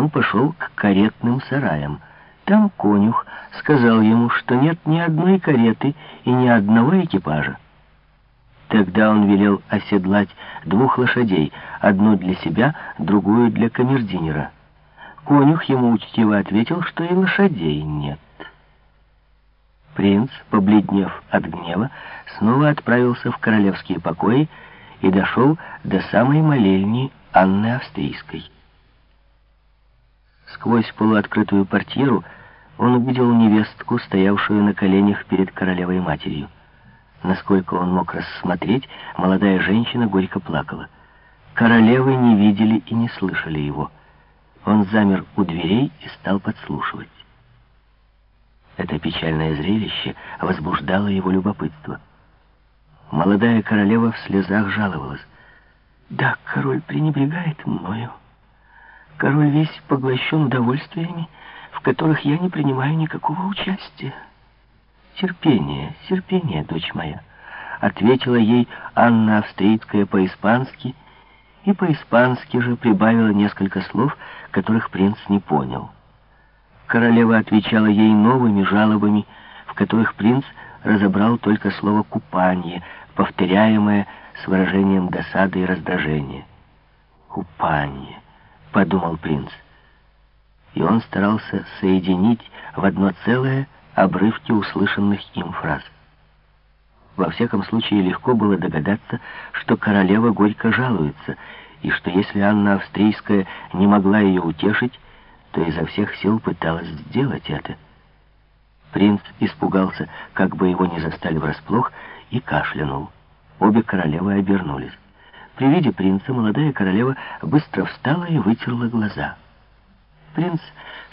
он пошел к каретным сараям. Там конюх сказал ему, что нет ни одной кареты и ни одного экипажа. Тогда он велел оседлать двух лошадей, одну для себя, другую для камердинера. Конюх ему учтиво ответил, что и лошадей нет. Принц, побледнев от гнева, снова отправился в королевские покои и дошел до самой молельни Анны Австрийской. Сквозь полуоткрытую портьеру он увидел невестку, стоявшую на коленях перед королевой матерью. Насколько он мог рассмотреть, молодая женщина горько плакала. Королевы не видели и не слышали его. Он замер у дверей и стал подслушивать. Это печальное зрелище возбуждало его любопытство. Молодая королева в слезах жаловалась. «Да, король пренебрегает мною. Король весь поглощен удовольствиями, в которых я не принимаю никакого участия». «Терпение, терпение, дочь моя», — ответила ей Анна Австрийская по-испански, и по-испански же прибавила несколько слов, которых принц не понял. Королева отвечала ей новыми жалобами, в которых принц разобрал только слово «купание», повторяемое с выражением досады и раздражения. «Купание», — подумал принц. И он старался соединить в одно целое обрывки услышанных им фраз. Во всяком случае, легко было догадаться, что королева горько жалуется, и что если Анна Австрийская не могла ее утешить, то изо всех сил пыталась сделать это. Принц испугался, как бы его не застали врасплох, и кашлянул. Обе королевы обернулись. При виде принца молодая королева быстро встала и вытерла глаза. Принц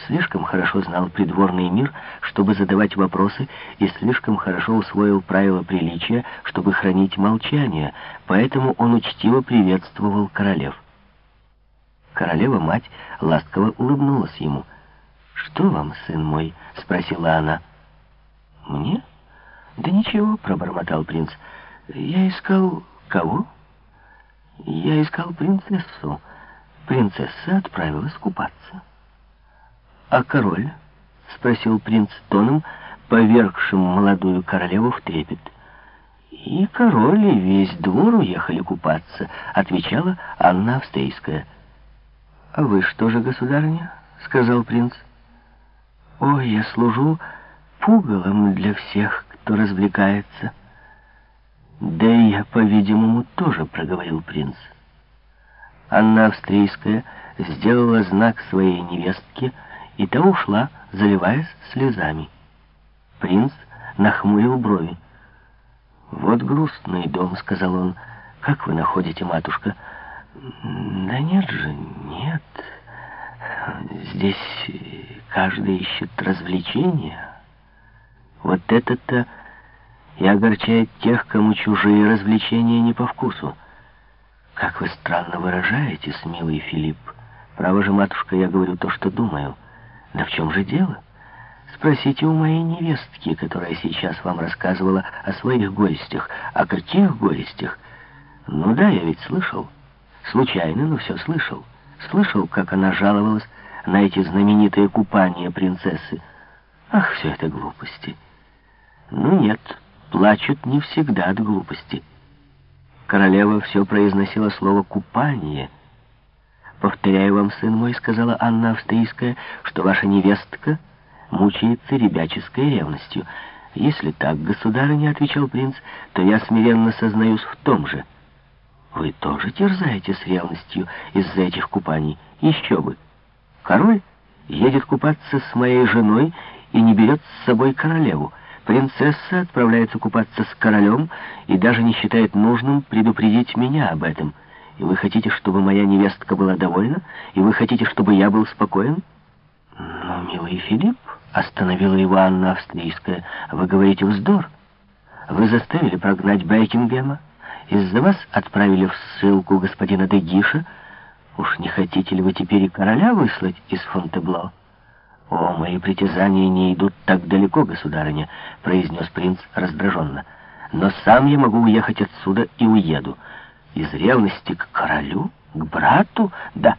слишком хорошо знал придворный мир, чтобы задавать вопросы, и слишком хорошо усвоил правила приличия, чтобы хранить молчание, поэтому он учтиво приветствовал королев. Королева-мать ласково улыбнулась ему. «Что вам, сын мой?» — спросила она. «Мне? Да ничего», — пробормотал принц. «Я искал... кого?» «Я искал принцессу. Принцесса отправилась купаться». «А король?» — спросил принц тоном, повергшим молодую королеву в трепет. «И король, и весь двор уехали купаться», — отвечала Анна Австрийская. «А вы что же, государыня?» — сказал принц. «Ой, я служу пугалом для всех, кто развлекается». «Да и я, по-видимому, тоже», — проговорил принц. Анна Австрийская сделала знак своей невестке, и та ушла, заливаясь слезами. Принц нахмурил брови. «Вот грустный дом», — сказал он. «Как вы находите, матушка?» Да нет же, нет. Здесь каждый ищет развлечения. Вот это-то и огорчает тех, кому чужие развлечения не по вкусу. Как вы странно выражаетесь, милый Филипп. Право же, матушка, я говорю то, что думаю. Да в чем же дело? Спросите у моей невестки, которая сейчас вам рассказывала о своих горестях. О каких горестях? Ну да, я ведь слышал. Случайно, но все слышал. Слышал, как она жаловалась на эти знаменитые купания принцессы. Ах, все это глупости. Ну нет, плачут не всегда от глупости. Королева все произносила слово «купание». «Повторяю вам, сын мой», — сказала Анна Австрийская, «что ваша невестка мучается ребяческой ревностью. Если так, государыня, — отвечал принц, — то я смиренно сознаюсь в том же». Вы тоже терзаетесь ревностью из-за этих купаний? Еще бы. Король едет купаться с моей женой и не берет с собой королеву. Принцесса отправляется купаться с королем и даже не считает нужным предупредить меня об этом. И вы хотите, чтобы моя невестка была довольна? И вы хотите, чтобы я был спокоен? Но, милый Филипп, остановила его Анна Австрийская, вы говорите вздор. Вы заставили прогнать Бекингема, из-за вас отправили в ссылку господина Дегиша. Уж не хотите ли вы теперь и короля выслать из Фонтебло? «О, мои притязания не идут так далеко, государыня», — произнес принц раздраженно. «Но сам я могу уехать отсюда и уеду. Из ревности к королю? К брату? Да».